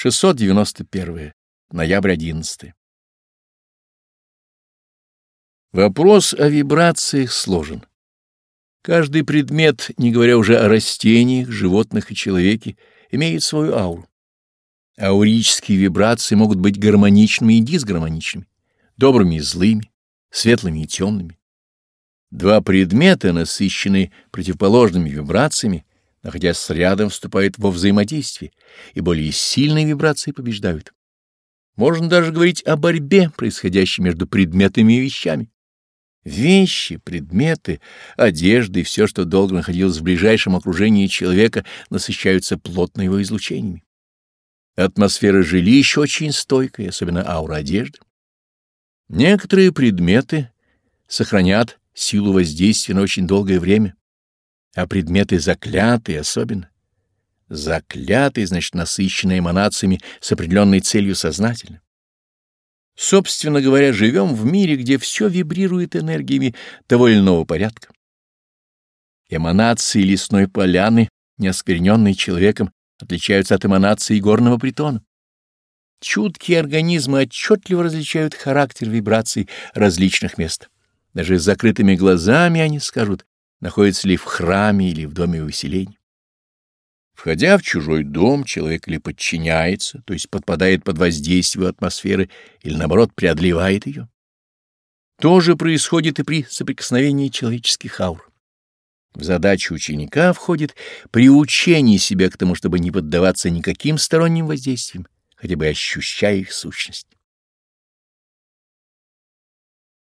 691. Ноябрь 11. Вопрос о вибрациях сложен. Каждый предмет, не говоря уже о растениях, животных и человеке, имеет свою ауру. Аурические вибрации могут быть гармоничными и дисгармоничными, добрыми и злыми, светлыми и темными. Два предмета, насыщенные противоположными вибрациями, находясь рядом, вступают во взаимодействие, и более сильные вибрации побеждают. Можно даже говорить о борьбе, происходящей между предметами и вещами. Вещи, предметы, одежды и все, что долго находилось в ближайшем окружении человека, насыщаются плотно его излучениями. Атмосфера жилища очень стойкая, особенно аура одежды. Некоторые предметы сохранят силу воздействия на очень долгое время, а предметы заклятые особенно. Заклятые, значит, насыщенные эманациями с определенной целью сознательно. Собственно говоря, живем в мире, где все вибрирует энергиями того или иного порядка. Эманации лесной поляны, не оскверненной человеком, отличаются от эманации горного притона. Чуткие организмы отчетливо различают характер вибраций различных мест. Даже с закрытыми глазами они скажут, находится ли в храме или в доме усилений. Входя в чужой дом, человек или подчиняется, то есть подпадает под воздействие атмосферы, или, наоборот, преодолевает ее. То же происходит и при соприкосновении человеческих аур. В задачу ученика входит приучение себя к тому, чтобы не поддаваться никаким сторонним воздействиям, хотя бы ощущая их сущность.